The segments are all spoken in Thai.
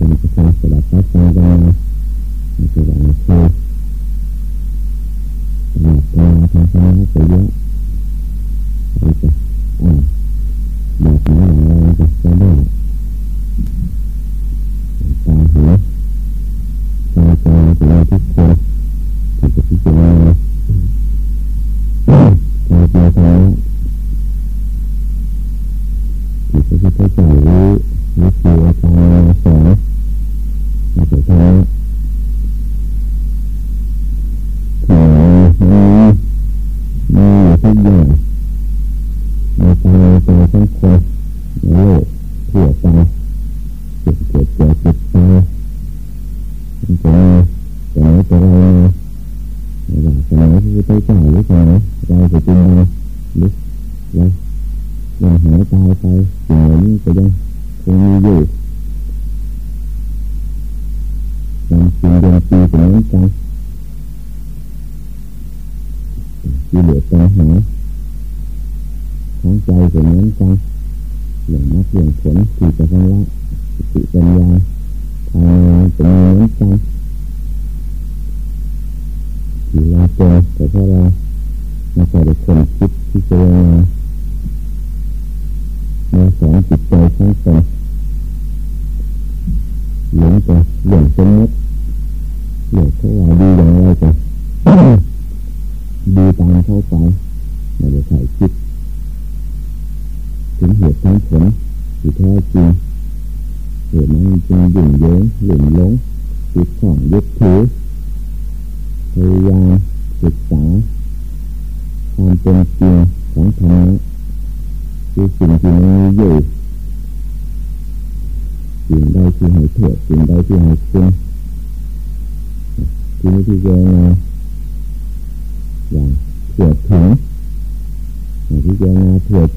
เป็นสาสลับพัฒนาก็รในสวรรค์คือหลักการทางสมาธิเยอะ in you. สิ่งใดที่ให้คุณทีนี้ที่เจอมาอย่างเถื่อนถึงที่เจอมาเถื่อน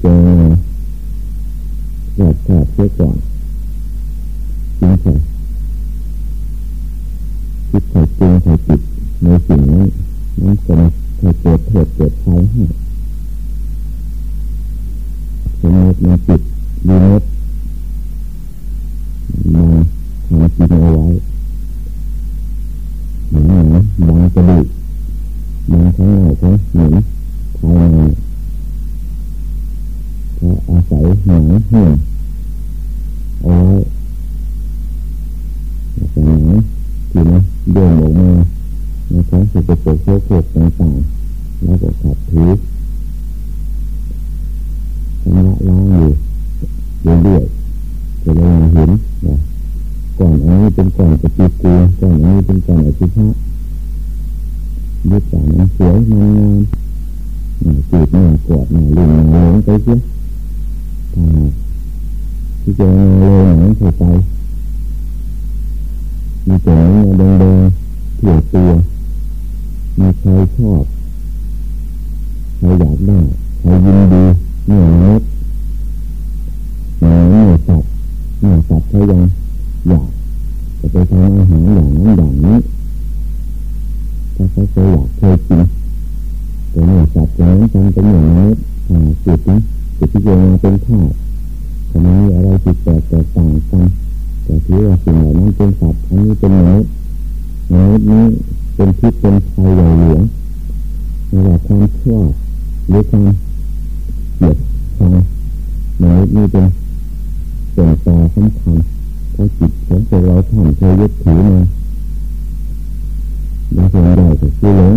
แก่รอบครอบเสียก่อน สิบห้าดีกว่ามันสวยมันงามหน่อยจีบหน่อยกวดหน่อยลืมหน่อยหลงไปเสียที่เจอเลยหน่อยถูกไป หลง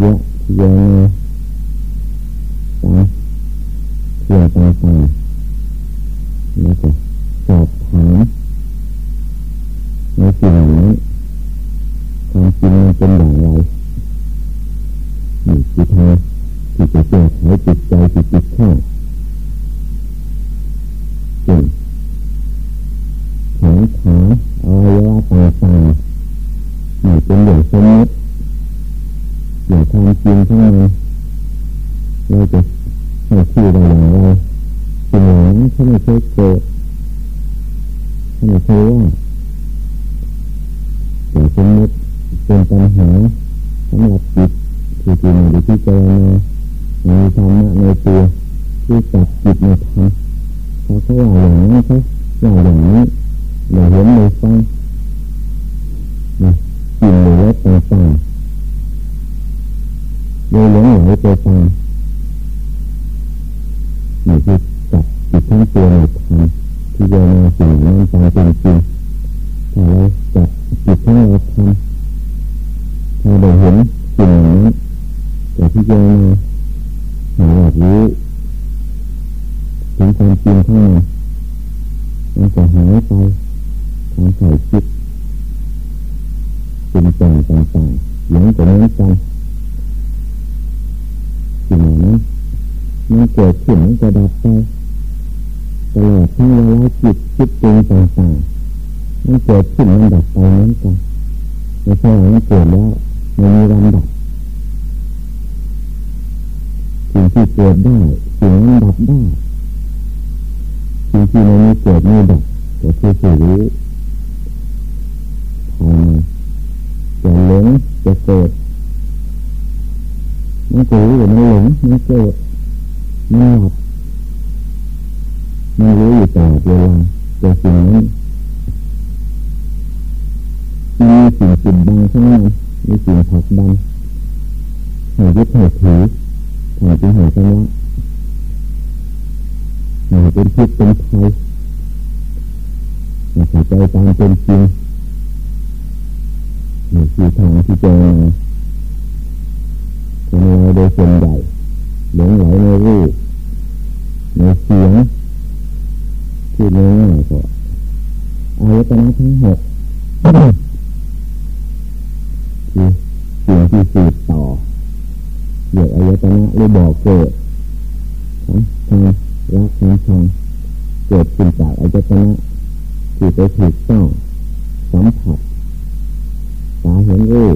เยอะเยอะ этим. งจะเกิดมันถืออยู่มันหลงมันเกิดมันหลับมันรู้อยู่ต่อเวลาจะสิ่งนี้มีสิ่งกิดบังข้างมีสิ่งผักดังหายยึดหายถือหายไปหายชนะหายเป็นพิษเป็นภัยหายใจตามเป็นจริง นี่คือทางที่เะอคนเราโดยส่วนใหญ่หลงไหลในรูปในเสียงที่เนื้อก็อายตนะทั้งหกคือสิ่งที่สืบต่อเรียกอายตนะหรือบอกเกิดของทางรักของทางเกิดขึ้นจากอายตนะที่ไปถูกต้อง รู้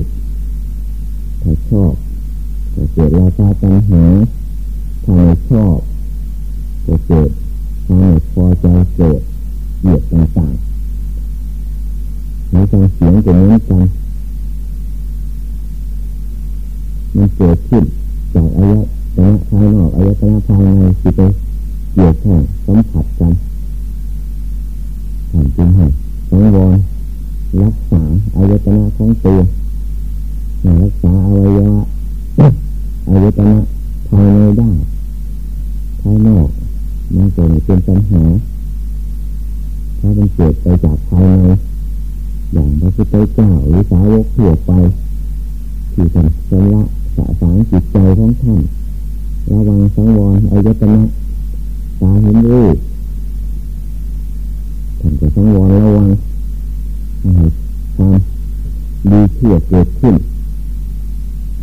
ดีเชื่อเกิดขึ้น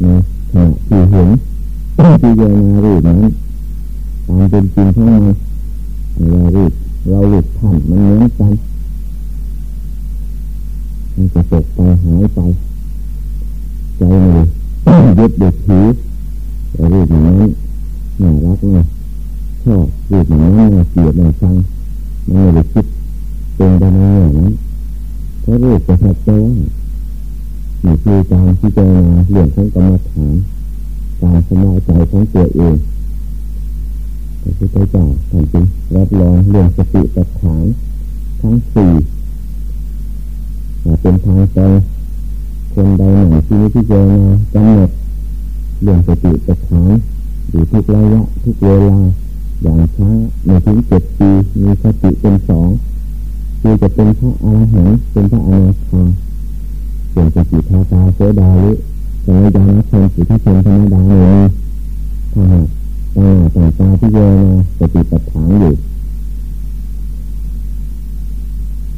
ในขณะที่เห็นที่เจนารูปนั้นตามเป็นจริงทั้งนั้นเรารูปเราหลุดท่านมันเหมือนกันมันจะตกไปหายไปใจเลยยึดเด็ดถือแต่รูปนั้นน่ารักนะชอบรูปนั้นน่าเกลียดน่าชังมันไม่ได้คิดเป็นไปในอย่างนั้นเพราะรูปจะชัดเจน นี่คือการที่เจนาเรื่องของกรรมฐานการสมาใจของตัวเองพระพุทธเจ้าท่านจึงรับรองเรื่องสติปัฏฐานทั้งสี่เป็นทางตรงคนใดหนึ่งที่นี้ที่เจมากำหนดเรื่องสติปัฏฐานอยู่ทุกระยะทุกเวลาอย่างช้าในถึงเจ็ดปีมีสติเป็นสองคือจะเป็นพระอรหันต์เป็นพระอนาคา เป็นสติทาตาโสดาหรือสมัยยานัชนสิทธิชนธรรมดาเลยถ้าตาต่างตาที่เจมาสติปัฏฐานอยู่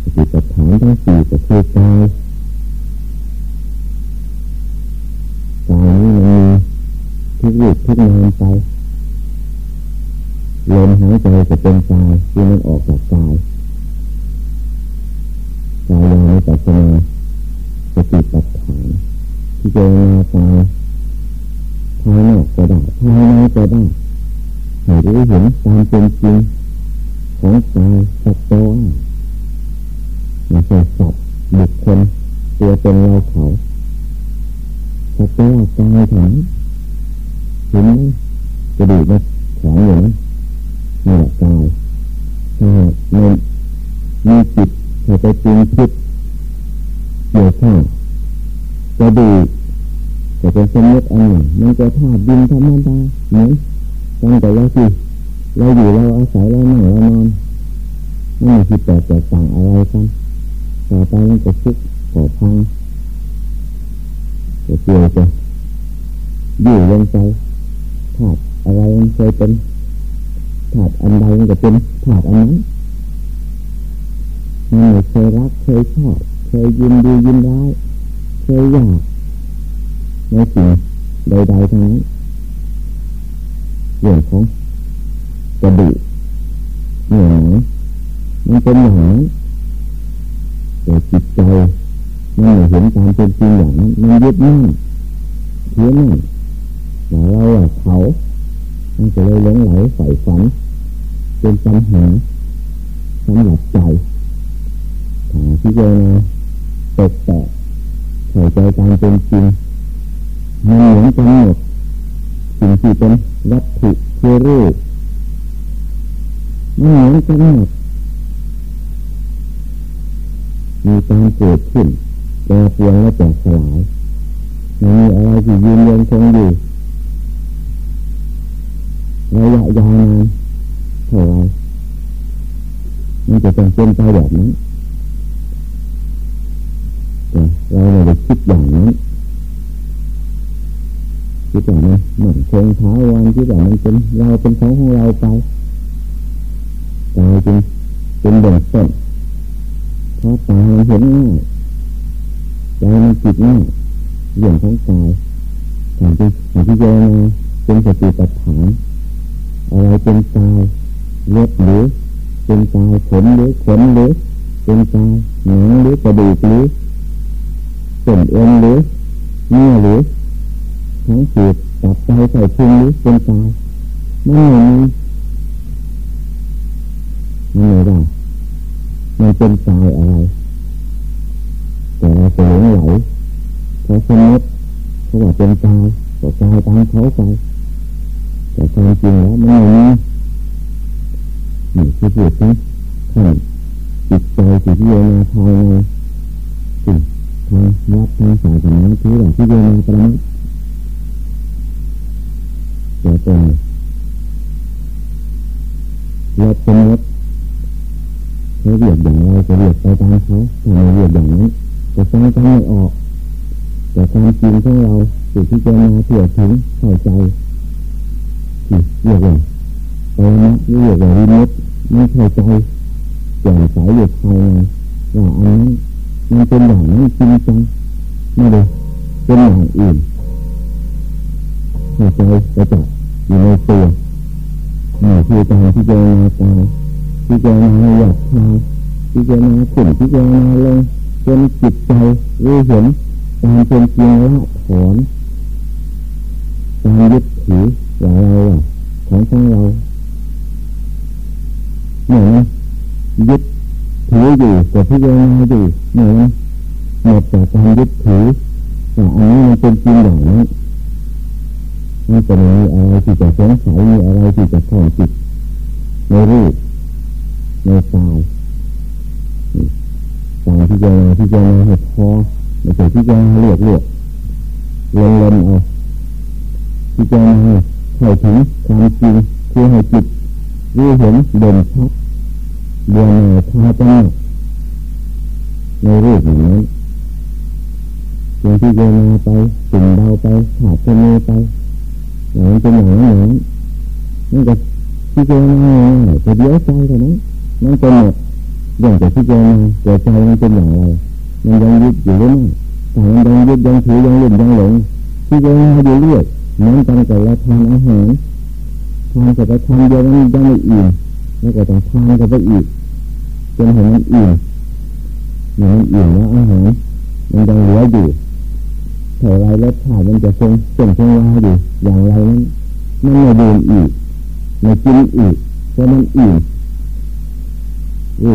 สติปัฏฐานทั้งสี่ก็คือกายกายนี้มันมีทุกรูปทุกนามไปลมหายใจจะเป็นกายที่มันออกจากกายกายยานิปัสสนา สติปัฏฐานที่เจนากายภายนอกก็ได้ภายในก็ได้ให้รู้เห็นตามเป็นจริงของกายสัตว์ตัวไม่ใช่สัตว์บุคคลตัวเป็นเราเขาสัตว์ตัวกายถึงเห็นกระดูกมันแข็งอยู่นะนี่แหละกายถ้าไมันมีจิตถ้าไปจริงคิด ข้องกระดูจะเป็นสมมติอันหนึ่งมันก็ธาตุดินธรรมดาเหมือนตั้งแต่เราสิเราอยู่เราอาศัยเรานั่งเรานอนไม่มีที่แตกต่างอะไรกันต่อไปมันจะทุกก่อพังจะเกี่ยวจะอยู่ลงใจธาตุอะไรมันเคยเป็นธาตุอันใดมันจะเป็นธาตุอันนั้นมันไม่เคยรักเคยชอบ เคยยินดียินร้ายเคยอยากในสิ่งใดๆทั้งนั้นเรื่องของกระดูกเหนือมันเป็นอย่างนั้นแต่จิตใจมันเห็นตามเป็นจริงอย่างนั้นมันยึดมั่นเทียนั่นแต่เราอะเขามันจะเลยหลงไหลใส่ฝันเป็นปัญหาสำหรับใจถ้าที่เจนะ ตกแต่ใส่ใจตามเป็นจริงมันเหมือนกันหมดสิ่งที่เป็นวัตถุคือรูปมันเหมือนกันหมดมีการเกิดขึ้นแปรเปลี่ยนและแตกสลายไม่มีอะไรที่ยืนยันคงอยู่ระยะยาวนานเท่าไรมันจะต้องเป็นไปแบบนั้น เราไม่ได้คิดอย่างนั้นคิดว่ามันเหมือนคงท้าวันคิดว่ามันเป็นเราเป็นของของเราไปกายเป็นเป็นเบื้องต้นเพราะตามันเห็นง่ายใจมันจิตง่ายเรื่องของกายการที่การที่เจอมาเป็นสติปัฏฐานอะไรเป็นกายเล็บหรือเป็นกายขนหรือขนหรือเป็นกายหนังหรือกระดูกหรือ เส้นเอ็นหรือเนื้อหรือทั้งจิตตับใจใส่พุงหรือเป็นกายมันไม่มีมันไม่ได้มันเป็นกายอะไรแต่เราจะหลงไหลเขาะสมมติเขาว่าเป็นกายก็กายตามเขาไปแต่ความจริงแล้วมันไม่มีนี่คือพูดถึงท่านจิตใจจิตวิญญาณภายในสิ่ง ทางวัดทางศาสนาถือว่าที่เรียนประมาณแต่เป็นเราเป็นรถเขาเรียกอย่างไรจะเรียกไปตามเขาถ้าไม่เรียกอย่างนี้จะฟังกันไม่ออก แต่ความจริงของเราสิ่งที่เจะมาเถื่อถึงเข้าใจที่เรียกว่าไปนะเรียกว่าวิมุตไม่เข้าใจแจ่มใสอยู่ภายในว่าอันนั้น มันเป็นอย่างนั้นจริงจังไม่ได้เป็นอย่างอื่นเข้าใจกระจับอยู่ในตัวนี่คือการที่จะมาตายที่จะมาหยัดทายที่จะมาขุ่นที่จะมาลงจนจิตใจรู้เห็นตามเป็นจริงละถอนการยึดถือว่าเราของของเราเนี่ยยึด ถืออยู่แต่พิจารณาอยู่เนี่ยหมดจากการยึดถือว่อันนี้มันเป็นจริงอย่างนี้นมันจะมีอะไรที่จะสงสัยมีอะไรที่จะข้องจิตในรูปในกายการพิจารณาพิจารณาให้พอไม่ใช่พิจารณาเลือกเลือกลงลนเอาพิจารณาเข้าถึงความจริงคือให้จิตรู้เห็นเด่นชัด เบื่อหน่ายคลายตั้งในรูปอย่างนั้นสิ่างที่เจริญไปสิ่งเบาไปขาดไปเมไปอย่างนั้นเป็นอย่างนั้นอย่างนั้นนั่นก็ที่เจริญง่ายๆจะเดียวใจเท่นั้นนั่นเป็นหมดเรื่องแต่ที่เจริญเกิดใจมันเป็นอย่างไรมันยังยึดอยู่หรือไม่แต่มันยังยึดยังถือยังลุ่มยังหลงที่เจริญอยู่เรื่อยเหมือนกันกับเราทานอาหารทานแต่ไปทานเดียวมันยังไม่อิ่ม แล้วก็ต้องทานกันไปอีกจนเห็นมันอิ่มเห็นมันอิ่มแล้วอาหารมันยังเหลืออยู่เท่าไรรสชาติมันจะคงเส้นคงวาอยู่อย่างไรนั้นมันไม่ดื่มอีกไม่กินอีกเพราะมันอิ่มอื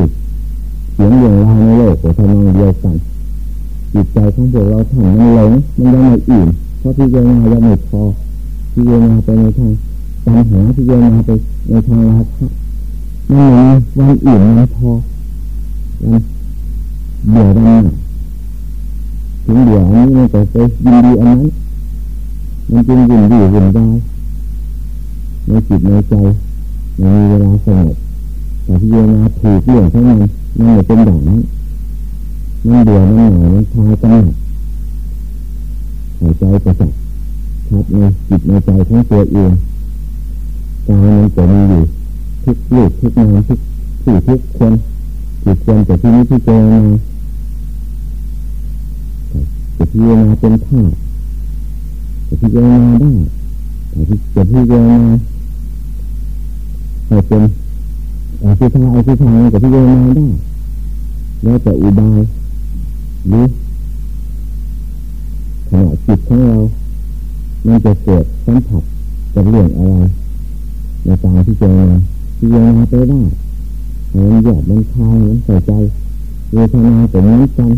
เสียงอย่างไรในโลกก็ทำนองเดียวกันจิตใจของพวกเราถังมันหลงมันยังไม่อิ่มเพราะที่เจริญยังไม่พอที่เจริญไปในทางปัญหาที่เจริญไปในทางราคะ มันมีวันอื่นมันพอวันเดี๋ยววันถึงเดี๋ยวนี้มันจะไปยินดีอันนั้นมันจึงยินดียินได้ในจิตในใจมันมีเวลาสงบแต่ที่เวลาถูกเรื่องของมันมันไม่เป็นอย่างนั้นมันเดี๋ยวมันหน่อยมันคลายกันหายใจประจักษ์ชัดในจิตในใจของตัวเองกายมันจะมีอยู่ ทุกลูกทุกนามทุกผู้ทุกคนทุกคนแต่ที่นี้ที่เจอมาจะพิจารณาเป็นธาตุจะพิจารณาได้แต่ที่จะพิจารณาให้เป็นอาชีพทางอาชีพทางจะพิจารณาได้แล้วแต่อุบายหรือขณะจิตของเรา มันจะเกิดสัมผัสกับเรื่องอะไรในการที่เจอ พิจารณาไปได้มันหยาบมันคลายมันใส่ใจเวทนาแต่นี้กัน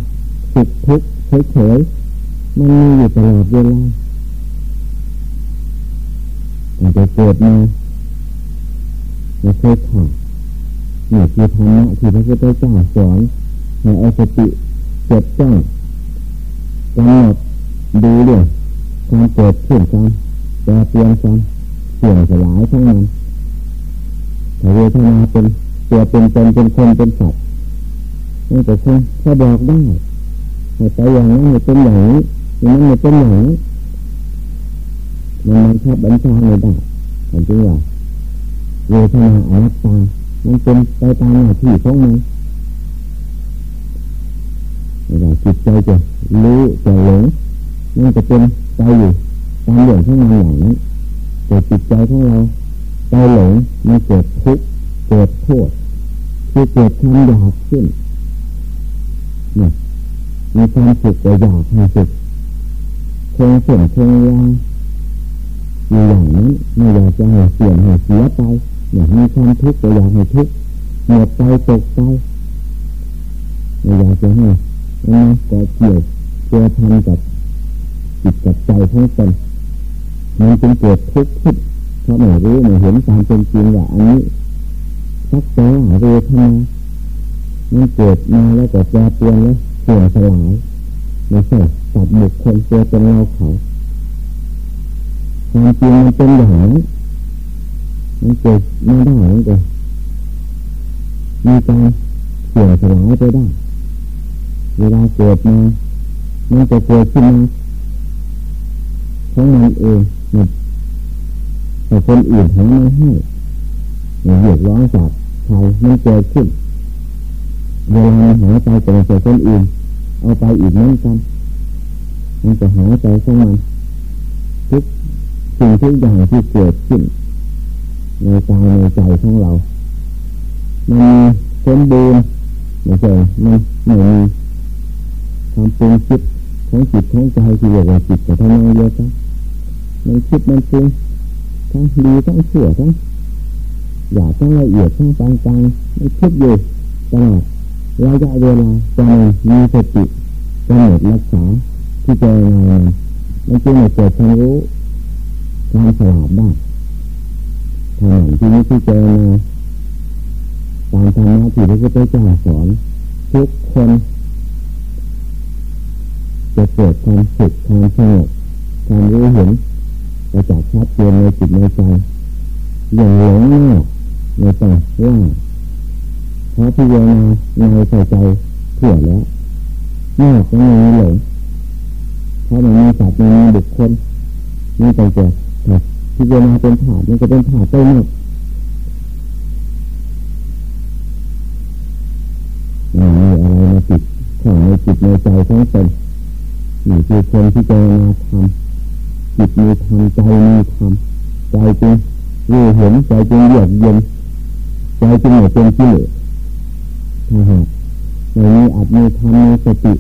สุขทุกข์เฉยๆมันมีอยู่ตลอดเวลามันจะเกิดมาไม่เคยขาดนี่คือธรรมะที่พระพุทธเจ้าสอนให้เอาสติจดจ้องกำหนดดูเรื่องความเกิดขึ้นความแปรเปลี่ยนความเสื่อมสลายทั้งนั้น แต่เวทนาเป็นตัวเป็นตนเป็นคนเป็นสัตว์นี่แต่คงถ้าบอกได้แต่อย่างนั้นไม่เป็นอย่างนี้อย่างนั้นไม่เป็นอย่างนี้มันมันชอบบัญชาไม่ได้ผมจึงว่าเวทนาอนัตตามันเป็นไปตามหน้าที่ของมันเวลาจิตใจจะรู้จะหลงมันจะเป็นไปอยู่ตามเรื่องของมันอย่างนี้แต่จิตใจของเรา ใจหลงมันเกิดทุกข์เกิดโทษคือเกิดความอยากขึ้นเนี่ยมีความสุขก็อยากให้สุขคงเสื่อมคงยาอยู่อย่างนั้นไม่อยากจะให้เสื่อมให้เสียไปอยากมีความทุกข์ก็อยากให้ทุกข์หมดไปตกไปไม่อยากจะให้มันก่อเกี่ยวเกี่ยวพันกับจิตกับใจทั้งตนมันจึงเกิดทุกข์ขึ้น เพราะไม่รู้ไม่เห็นตามเป็นจริงว่าอันนี้สักต่ว่าเวทนามันเกิดมาแล้วก็แปรเปลี่ยนแล้วเสื่อมสลายไม่ใช่ตัดบุคคลตัวเป็นเราเขาความจริงมันเป็นอย่างนั้นมันเกิดไม่ได้มันก็มีการเสื่อมสลายไปได้เวลาเกิดมามันจะเกิดขึ้นมาของมันเองมัน แต่คนอื่นทำไม่ให้เรียกร้องจากใครมันเกิดขึ้นเวลาหายใจจากคนอื่น เอาไปอีกเหมือนกันมันจะหายใจของมันทุกสิ่งทุกอย่างที่เกิดขึ้นในกายในใจของเรา มันสมบูรณ์ไม่ใช่มันไม่มีความปรุงคิดของจิตของใจที่เรียกว่าจิตกับทำงานเยอะจังมันคิดมันปรุง ทั้งดีทั้งเสื่อทั้งหยาบทั้งละเอียดทั้งปานกลางมันคิดอยู่ตลอดระยะเวลาจะมีสติกำหนดรักษาที่เจริญมันจึงเกิดความรู้ความฉลาดได้ทางที่นี้ที่เจริญตามธรรมะที่พระพุทธเจ้าสอนทุกคนจะเกิดความสุขความสงบความรู้เห็น ประจักษ์ชัดเจนในจิตในใจอย่างหลงหน้าในใจว่าพระที่เวนาในใจใจเผื่อแล้วนอกก็ไม่มีหลงเพราะมันมีสัตว์มันมีบุคคลมีใจเกิดที่เวนาเป็นถาดมันจะเป็นถาดไปหมดมีอะไรมาติดข้องในจิตในใจทั้งตนนี่คือคนที่จะมาทำ จิตมีธรรมใจมีธรรมใจจึงรู้เห็นใจจึงเยือกเย็นใจจึงไม่เป็นกิเลสถ้าหากในนี้อาจมีธรรมมีสติ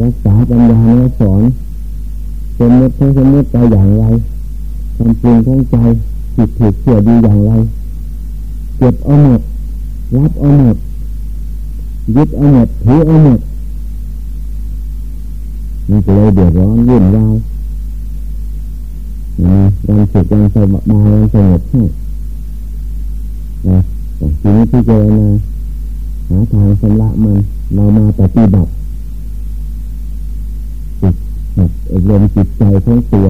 รักษาปัญญาและสอนเป็นมดทั้งสมมติใจอย่างไรทำจริงทั้งใจผิดถูกเสียดีอย่างไรเก็บเอาหมดรับเอาหมดยึดเอาหมดถือเอาหมดมันก็เลยเดือดร้อนวุ่นวาย วันสุขวันสบายวันสงบให้นะทีนี้ที่เจอนะหาทางชำระมันเรามาปฏิบัติจิตอบรมจิตใจทั้งตัว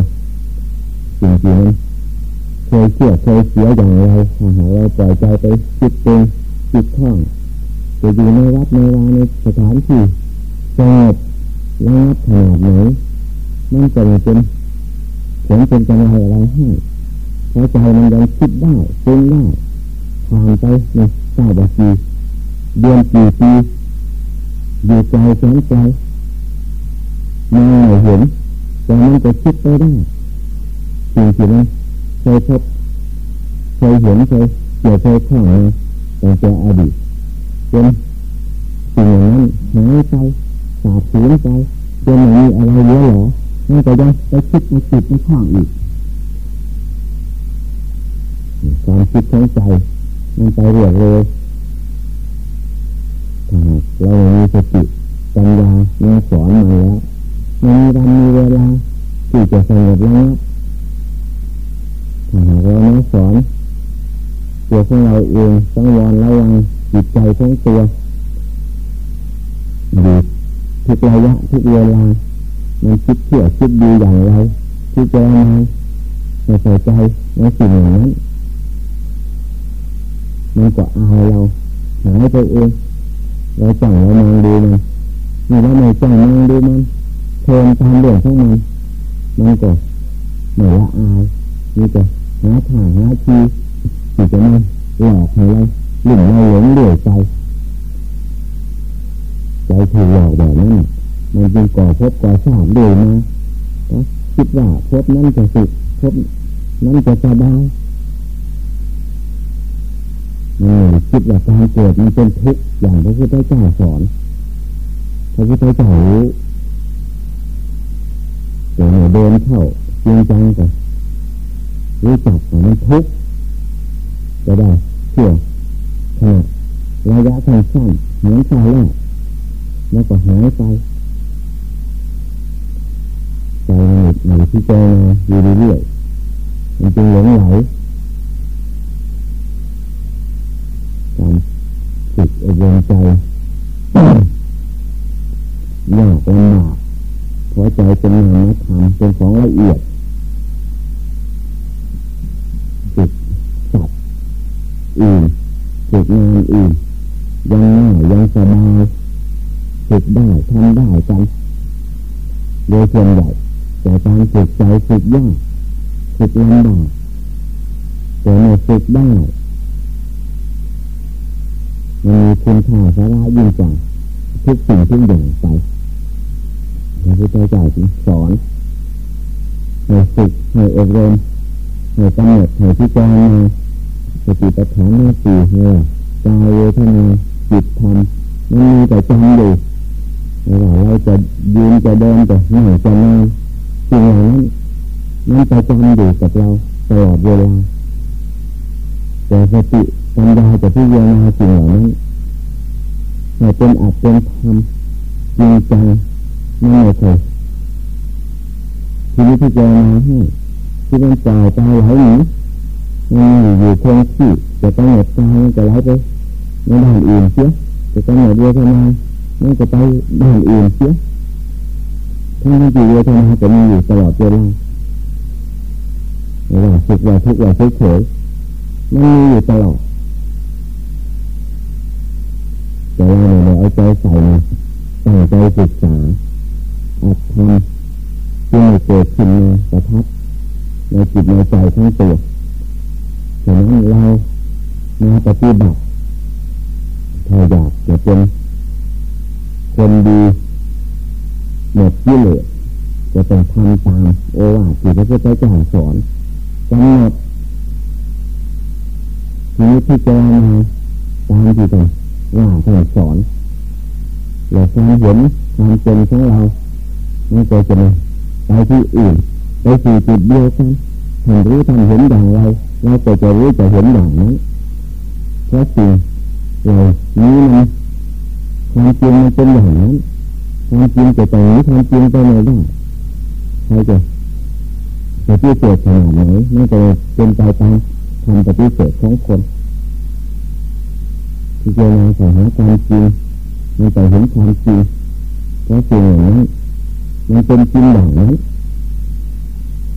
จริงๆนั้นเคยเชื่อเคยเสียอย่างไรถ้าหาเราปล่อยใจไปจิตเองจิตท่องจะอยู่ในวัดในวาในสถานที่สงบระงับขนาดไหนมันจะเป็น ผลเป็นกำไรอะไรให้เพราะใจมันยังคิดได้ปรุงได้ผ่านไปในเก้าปีเดือนกี่ปีอยู่ใจแสนใจมองไม่เห็นแต่มันจะคิดไปได้สิ่งที่มันเคยพบเคยเห็นเคยเกี่ยวเคยข้องมาตั้งแต่อดีตจนสิ่งนั้นหายไปสาบสูญไปจนไม่มีอะไรเหลือหรอ มันก็ยังไปคิดไปติดไปข้างอีกความคิดของใจมันไปเรื่อยเลยถ้าเรามีสติปัญญาเราสอนมาแล้วมันมีวันมีเวลาที่จะสงบระงับถ้าเราไม่สอนตัวของเราเองต้องวอนระวังจิตใจของตัวอยู่ทุกระยะทุกเวลา มันคิดเชื่อคิดดีอย่างไรที่จะมาในใส่ใจในสิ่งเหล่านั้นมันก็อายเราหายไปเองเราจังเรามองดูมันมีว่าไม่จังมองดูมันเทินตามเรื่องของมันมันก็ไม่ละอายมีแต่หาทางหาทีที่จะมาหลอกให้เราหลุ่มเราหลงเหลื่อยใจใจถูกหลอกแบบนั้น มันจึงก่อพบก่อสร้างด้วยมาคิดว่าพบนั้นจะสุขพบนั้นจะสบายนี่คิดว่าการเกิดมันเป็นทุกข์อย่างพระพุทธเจ้าสอนพระพุทธเจ้ารู้แต่เดินเข้าจริงจังก่อนรู้จักว่ามันทุกข์จะได้เชื่อขณะระยะสั้นเหมือนชาแรกแล้วก็หายไป ใจหนึ่งที่เจออยู่เรื่อยๆมันจึงหลงไหลการฝึกอบรมใจยากลำบากเพราะใจเป็นนามธรรมเป็นของละเอียดฝึกสัตว์อื่นฝึกงานอื่นยังง่ายยังสบายฝึกได้ทำได้กันโดยส่วนใหญ่ แต่การฝึกใจฝึกยากฝึกลำบากแต่เมื่อฝึกได้มันมีคุณค่าสาระยิ่งกว่าทุกสิ่งทุกอย่างไปพระพุทธเจ้าจึงสอนให้ฝึกให้อบรมให้กำหนดให้พิจารณาสติปัฏฐานสี่เนี่ยกายเวทนาจิตธรรมมันมีแต่จำอยู่ว่าเราจะยืนจะเดินจะนั่งจะนอน สิ่งเหล่านั้นมันจะจำอยู่กับเราตลอดเวลาแต่สติปัญญาจะพิจารณาสิ่งเหล่านั้นให้เป็นอัตเป็นธรรมจริงจังไม่เคยทีนี้พิจารณาให้ที่มันจ่ายตายไหลหนีมันอยู่คงที่จะต้องหมดตายมันจะไหลไปในด้านอื่นเสียจะต้องหมดเวทนามันจะไปด้านอื่นเสีย ทั้งที่เวทนาจะมีอยู่ตลอดเวลาว่าสุขว่าทุกข์ว่าเฉยๆมันมีอยู่ตลอดแต่เราเนี่ยเอาใจใส่ตั้งใจศึกษาอัดทำที่ไม่เกิดขึ้นในประทับในจิตในใจทั้งตัวฉะนั้นเรามาปฏิบัติถ้าอยากจะเป็นคนดี หมดที่เหลือจะต้องทำตามโอวาทที่พระพุทธเจ้าสอนกำหนดทีนี้พิจารณาตามที่ต้องว่าท่านสอนเราความเห็นความเป็นของเราไม่เคยจะไปที่อื่นไปสู่จุดเดียวกันท่านรู้ท่านเห็นอย่างไรเราก็จะรู้จะเห็นอย่างนั้นเพราะสิ่งเรานี้มันความจริงมันเป็นอย่างนั้น ความจริงจะตรงนี้ความจริงไปไหนได้ใครจะจะที่เกิดขนาดไหนไม่จะเป็นไปตามคำปฏิเสธของคนที่เจนาสหาความจริงมันจะเห็นความจริงเพราะสิ่งอย่างนั้นมันเป็นจริงอย่างนั้น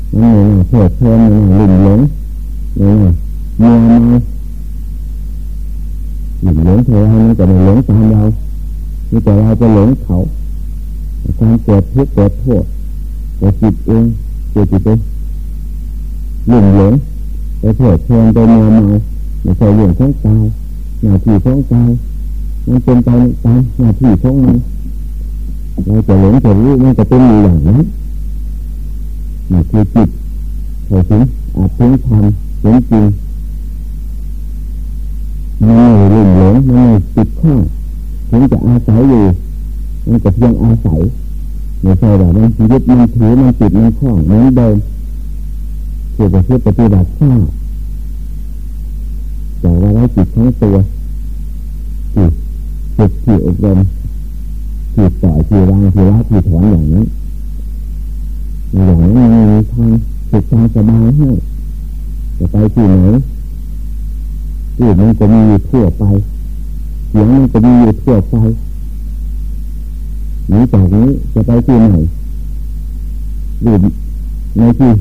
มันไม่น่าเพลิดเพลินไม่น่าลุ่มหลงไม่น่ามัวเมาหลุ่มหลงเธอให้มันก็ไม่หลงตามเรานี่แต่เราจะหลงเขา ความเกิดทุกข์เกิดโทษแต่จิตเองเกิดจิตเองหลุ่มหลงไปเพลิดเพลินไปเมัวเมาไม่ใช่เรื่องของกายหน้าที่ของกายมันเป็นไปตามหน้าที่ของมันเราจะหลงจะรู้มันจะเป็นอย่างนั้นนี่คือจิตเขาถึงอาจถึงทำถึงจริงมันไม่ลุ่มหลงมันไม่ติดข้องถึงจะอาศัยอยู่มันก็เพียงอาศัย ไม่ใช่ว่ามันชีวิตมันถือมันติดมันข้องเหมือนเดิมคือจะพื่อปฏิบัติข้าแต่ว่าเราจิตทั้งตัวจิตจิตที่อบรมจิตต่อจิตวางจิตละจิตถอนอย่างนี้นอย่างนี้มีทางจิตทางสบายให้จะไปที่ไหนที่มันก็มีอยู่ทั่วไปเสียงมันก็มีอยู่ทั่วไป หลังจากนี้จะไปที่ไหนหรือในที่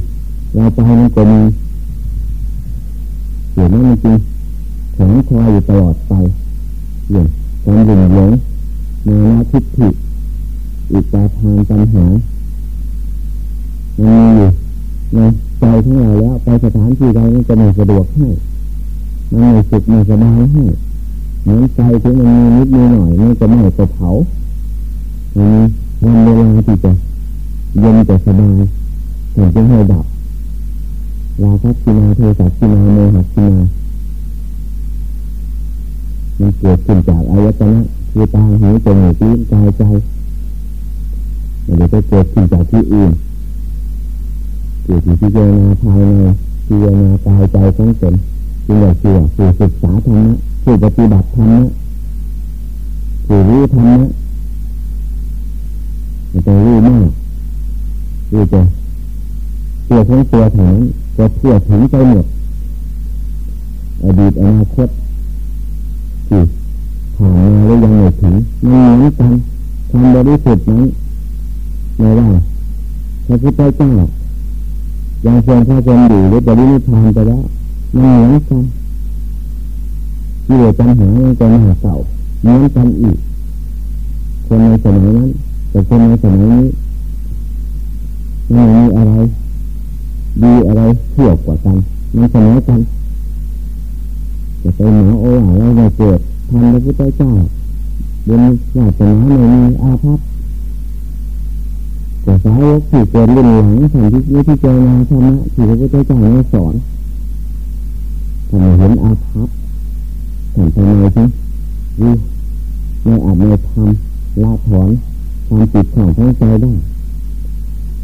เราไปมันก็มีเสียงนั้นจริงแข็งคอยอยู่ตลอดไปเรื่องความหลงหลงมานาทิฏฐิอิจาทานปัญหามันมีอยู่ในใจของเราแล้วไปสถานที่ใดมันจะไม่สะดวกให้มันไม่สุขไม่สบายให้เหมือนใจที่มันมีนิดมีหน่อยมันจะไม่จะเผา มันวันเวลาที่จะเย็นจะสบายถึงจะให้ดับลาทักินาเทสักกินาโมหักกินามันเกิดขึ้นจากอายตนะคือตาหูจมูกลิ้นกายใจมันจะเกิดขึ้นจากที่อื่นเกิดที่พิจารณาภายในพิจารณากายใจของตนจึงอยากเชื่อผู้ศึกษาธรรมะผู้ปฏิบัติธรรมะผู้รู้ธรรมะ จะรู้มากรู้จะตัวของตัวถึงจะทั่วถึงไปหมดอดีตอนาคตที่ผ่านมาแล้วยังไม่ถึงมันเหมือนกันความบริสุทธิ์นั้นไม่ว่าพระพุทธเจ้ายังทรงพระชนอยู่หรือบริณิพานไปแล้วมันเหมือนกันที่เหลือปัญหามันก็มาเก่าเหมือนกันอีกคนในสมัยนั้น กับคนในสมัยนี้ไม่มีอะไร ดีอะไรเทียบกว่ากัน มันเสมอกันจะไปหมาโอ้หเราไม่เกิดทำพระพุทธเจ้าบนศาสนาไม่มีอาภัพแต่สาวกที่เกิดรุ่นหลังท่านที่นี่ที่เจอมาธรรมะที่พระพุทธเจ้าได้สอนท่านเห็นอาภัพท่านทำไมถึงรู้ไม่อาจไม่ทำละถอน ความจิตของทั้งใจได้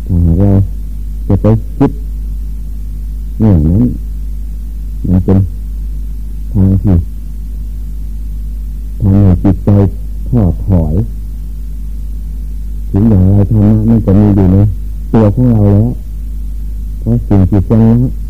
ถ้าเราจะไปคิดเนี่ยนั้นมันเป็นทางที่ทางให้จิตใจทอดถอย ถึงอย่างไรธรรมะมันจะมีอยู่ในตัวของเราแล้วเพราะสิ่งที่ควรละ